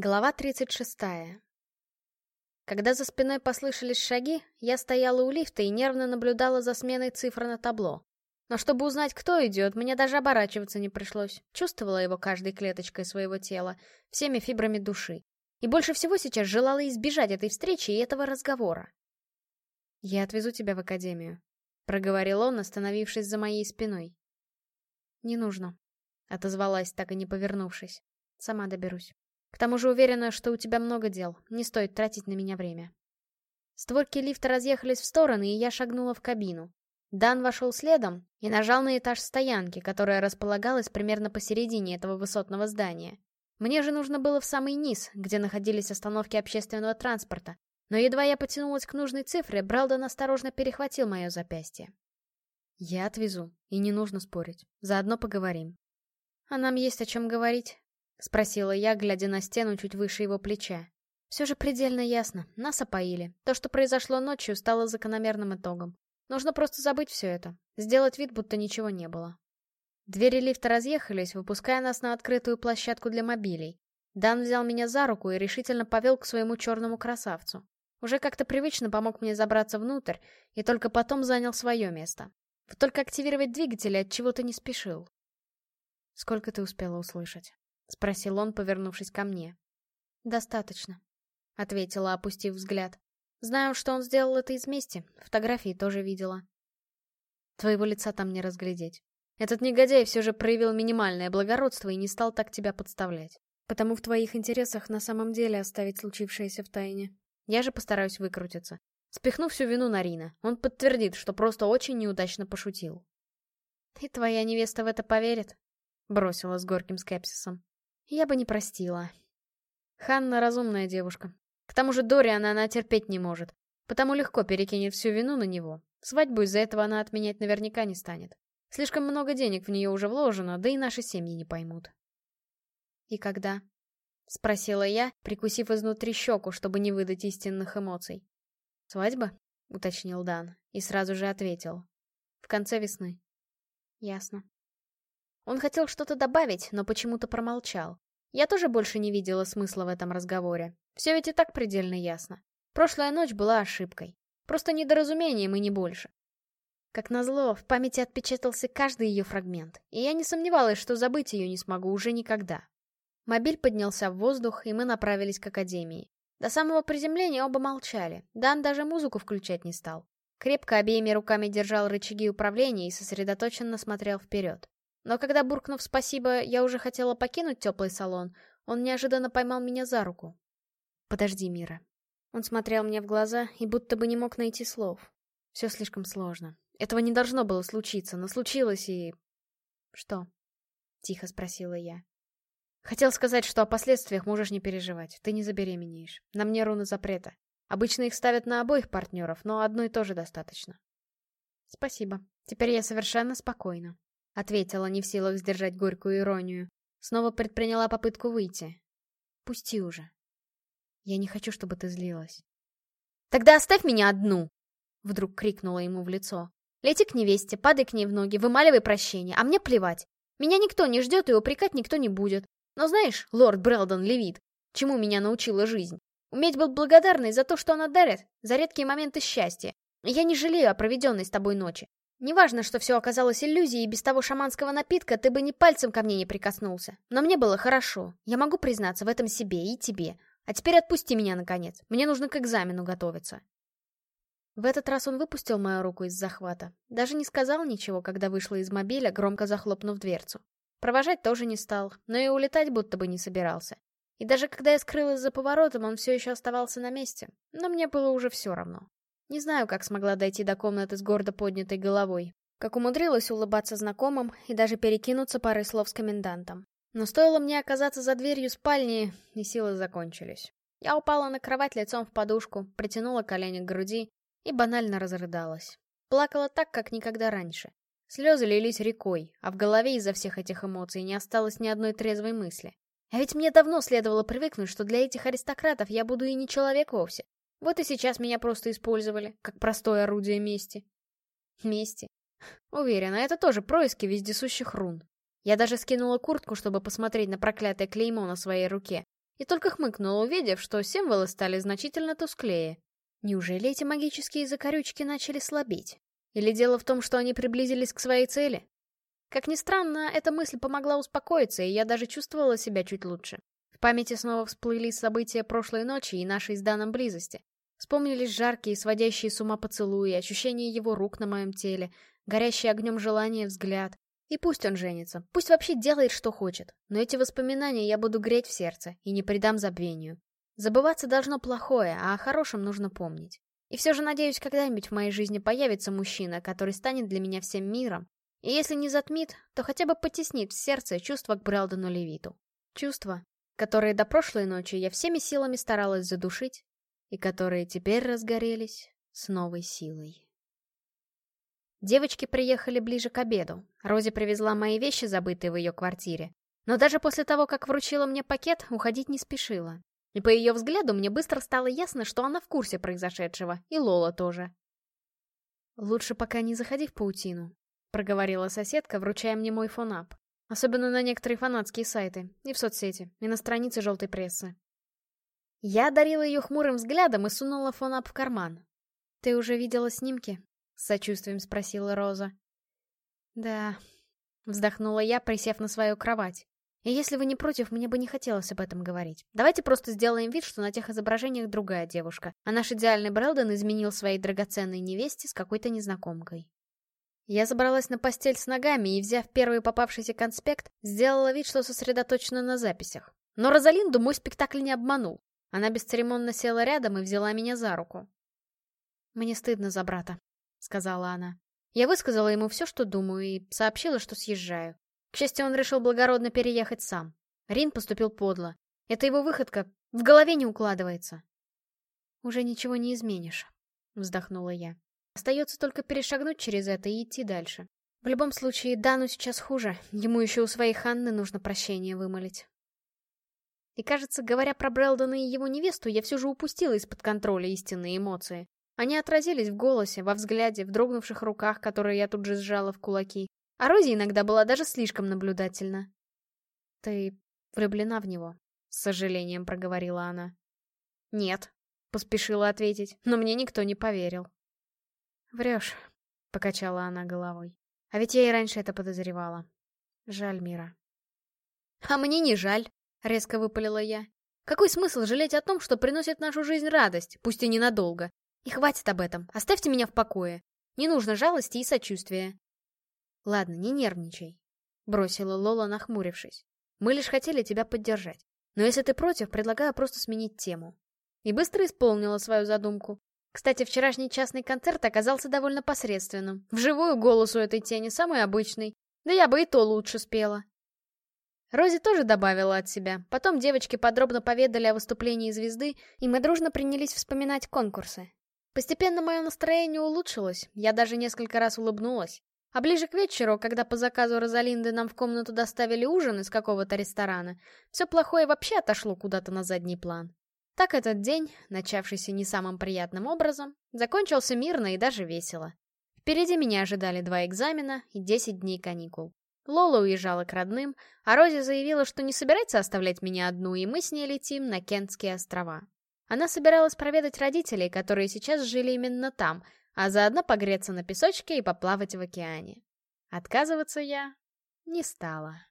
Глава 36. Когда за спиной послышались шаги, я стояла у лифта и нервно наблюдала за сменой цифр на табло. Но чтобы узнать, кто идет, мне даже оборачиваться не пришлось. Чувствовала его каждой клеточкой своего тела, всеми фибрами души. И больше всего сейчас желала избежать этой встречи и этого разговора. «Я отвезу тебя в академию», — проговорил он, остановившись за моей спиной. «Не нужно», — отозвалась, так и не повернувшись. «Сама доберусь». К тому же уверена, что у тебя много дел, не стоит тратить на меня время. Створки лифта разъехались в стороны, и я шагнула в кабину. Дан вошел следом и нажал на этаж стоянки, которая располагалась примерно посередине этого высотного здания. Мне же нужно было в самый низ, где находились остановки общественного транспорта, но едва я потянулась к нужной цифре, Бралдон осторожно перехватил мое запястье. «Я отвезу, и не нужно спорить. Заодно поговорим». «А нам есть о чем говорить», — спросила я, глядя на стену чуть выше его плеча. Все же предельно ясно, нас опоили. То, что произошло ночью, стало закономерным итогом. Нужно просто забыть все это, сделать вид, будто ничего не было. Двери лифта разъехались, выпуская нас на открытую площадку для мобилей. Дан взял меня за руку и решительно повел к своему черному красавцу. Уже как-то привычно помог мне забраться внутрь, и только потом занял свое место. Вот только активировать двигатели от чего-то не спешил. Сколько ты успела услышать? — спросил он, повернувшись ко мне. «Достаточно», — ответила, опустив взгляд. «Знаю, что он сделал это из мести, фотографии тоже видела». «Твоего лица там не разглядеть. Этот негодяй все же проявил минимальное благородство и не стал так тебя подставлять. Потому в твоих интересах на самом деле оставить случившееся в тайне. Я же постараюсь выкрутиться. Спихну всю вину на Рина. Он подтвердит, что просто очень неудачно пошутил». «И твоя невеста в это поверит?» — бросила с горьким скепсисом. Я бы не простила. Ханна разумная девушка. К тому же Дориана она терпеть не может. Потому легко перекинет всю вину на него. Свадьбу из-за этого она отменять наверняка не станет. Слишком много денег в нее уже вложено, да и наши семьи не поймут. «И когда?» — спросила я, прикусив изнутри щеку, чтобы не выдать истинных эмоций. «Свадьба?» — уточнил Дан, и сразу же ответил. «В конце весны». «Ясно». Он хотел что-то добавить, но почему-то промолчал. Я тоже больше не видела смысла в этом разговоре. Все ведь и так предельно ясно. Прошлая ночь была ошибкой. Просто недоразумением и не больше. Как назло, в памяти отпечатался каждый ее фрагмент, и я не сомневалась, что забыть ее не смогу уже никогда. Мобиль поднялся в воздух, и мы направились к академии. До самого приземления оба молчали, Дан даже музыку включать не стал. Крепко обеими руками держал рычаги управления и сосредоточенно смотрел вперед. Но когда, буркнув спасибо, я уже хотела покинуть теплый салон, он неожиданно поймал меня за руку. «Подожди, Мира». Он смотрел мне в глаза и будто бы не мог найти слов. Все слишком сложно. Этого не должно было случиться, но случилось и... «Что?» — тихо спросила я. «Хотел сказать, что о последствиях можешь не переживать. Ты не забеременеешь. На мне руны запрета. Обычно их ставят на обоих партнеров, но одной тоже достаточно». «Спасибо. Теперь я совершенно спокойна». Ответила, не в силах сдержать горькую иронию. Снова предприняла попытку выйти. Пусти уже. Я не хочу, чтобы ты злилась. Тогда оставь меня одну! Вдруг крикнула ему в лицо. Лети к невесте, падай к ней в ноги, вымаливай прощение, а мне плевать. Меня никто не ждет и упрекать никто не будет. Но знаешь, лорд Брэлдон Левит, чему меня научила жизнь? Уметь быть благодарной за то, что она дарит, за редкие моменты счастья. Я не жалею о проведенной с тобой ночи. Неважно, что все оказалось иллюзией, и без того шаманского напитка ты бы ни пальцем ко мне не прикоснулся. Но мне было хорошо. Я могу признаться в этом себе и тебе. А теперь отпусти меня, наконец. Мне нужно к экзамену готовиться. В этот раз он выпустил мою руку из захвата. Даже не сказал ничего, когда вышла из мобиля, громко захлопнув дверцу. Провожать тоже не стал, но и улетать будто бы не собирался. И даже когда я скрылась за поворотом, он все еще оставался на месте. Но мне было уже все равно. Не знаю, как смогла дойти до комнаты с гордо поднятой головой. Как умудрилась улыбаться знакомым и даже перекинуться парой слов с комендантом. Но стоило мне оказаться за дверью спальни, и силы закончились. Я упала на кровать лицом в подушку, притянула колени к груди и банально разрыдалась. Плакала так, как никогда раньше. Слезы лились рекой, а в голове из-за всех этих эмоций не осталось ни одной трезвой мысли. А ведь мне давно следовало привыкнуть, что для этих аристократов я буду и не человек вовсе, вот и сейчас меня просто использовали, как простое орудие мести. Мести. Уверена, это тоже происки вездесущих рун. Я даже скинула куртку, чтобы посмотреть на проклятое клеймо на своей руке. и только хмыкнула, увидев, что символы стали значительно тусклее. Неужели эти магические закорючки начали слабеть? Или дело в том, что они приблизились к своей цели? Как ни странно, эта мысль помогла успокоиться, и я даже чувствовала себя чуть лучше. В памяти снова всплыли события прошлой ночи и нашей с Даном близости. Вспомнились жаркие, сводящие с ума поцелуи, ощущение его рук на моем теле, горящий огнем желание взгляд. И пусть он женится, пусть вообще делает, что хочет, но эти воспоминания я буду греть в сердце и не предам забвению. Забываться должно плохое, а о хорошем нужно помнить. И все же надеюсь, когда-нибудь в моей жизни появится мужчина, который станет для меня всем миром, и если не затмит, то хотя бы потеснит в сердце чувство к Брэлдену Левиту. Чувства, которые до прошлой ночи я всеми силами старалась задушить, и которые теперь разгорелись с новой силой. Девочки приехали ближе к обеду. Рози привезла мои вещи, забытые в ее квартире. Но даже после того, как вручила мне пакет, уходить не спешила. И по ее взгляду мне быстро стало ясно, что она в курсе произошедшего, и Лола тоже. «Лучше пока не заходи в паутину», — проговорила соседка, вручая мне мой фонап. Особенно на некоторые фанатские сайты, и в соцсети, и на странице желтой прессы. Я одарила ее хмурым взглядом и сунула фонап в карман. «Ты уже видела снимки?» — с сочувствием спросила Роза. «Да», — вздохнула я, присев на свою кровать. И если вы не против, мне бы не хотелось об этом говорить. Давайте просто сделаем вид, что на тех изображениях другая девушка, а наш идеальный Брэлден изменил своей драгоценной невесте с какой-то незнакомкой. Я забралась на постель с ногами и, взяв первый попавшийся конспект, сделала вид, что сосредоточена на записях. Но Розалинду мой спектакль не обманул. Она бесцеремонно села рядом и взяла меня за руку. «Мне стыдно за брата», — сказала она. Я высказала ему все, что думаю, и сообщила, что съезжаю. К счастью, он решил благородно переехать сам. Рин поступил подло. Это его выходка в голове не укладывается. «Уже ничего не изменишь», — вздохнула я. «Остается только перешагнуть через это и идти дальше. В любом случае, Дану сейчас хуже. Ему еще у своей Ханны нужно прощение вымолить». И кажется, говоря про Брэлдона и его невесту, я все же упустила из-под контроля истинные эмоции. Они отразились в голосе, во взгляде, в дрогнувших руках, которые я тут же сжала в кулаки. А Рози иногда была даже слишком наблюдательна. «Ты влюблена в него?» — с сожалением проговорила она. «Нет», — поспешила ответить, но мне никто не поверил. «Врешь», — покачала она головой. «А ведь я и раньше это подозревала. Жаль Мира». «А мне не жаль», — резко выпалила я. «Какой смысл жалеть о том, что приносит нашу жизнь радость, пусть и ненадолго? И хватит об этом, оставьте меня в покое. Не нужно жалости и сочувствия. «Ладно, не нервничай», — бросила Лола, нахмурившись. «Мы лишь хотели тебя поддержать. Но если ты против, предлагаю просто сменить тему». И быстро исполнила свою задумку. Кстати, вчерашний частный концерт оказался довольно посредственным. Вживую голос у этой тени самый обычный. Да я бы и то лучше спела. Рози тоже добавила от себя. Потом девочки подробно поведали о выступлении звезды, и мы дружно принялись вспоминать конкурсы. Постепенно мое настроение улучшилось, я даже несколько раз улыбнулась. А ближе к вечеру, когда по заказу Розалинды нам в комнату доставили ужин из какого-то ресторана, все плохое вообще отошло куда-то на задний план. Так этот день, начавшийся не самым приятным образом, закончился мирно и даже весело. Впереди меня ожидали два экзамена и 10 дней каникул. Лола уезжала к родным, а Рози заявила, что не собирается оставлять меня одну, и мы с ней летим на Кентские острова. Она собиралась проведать родителей, которые сейчас жили именно там, а заодно погреться на песочке и поплавать в океане. Отказываться я не стала.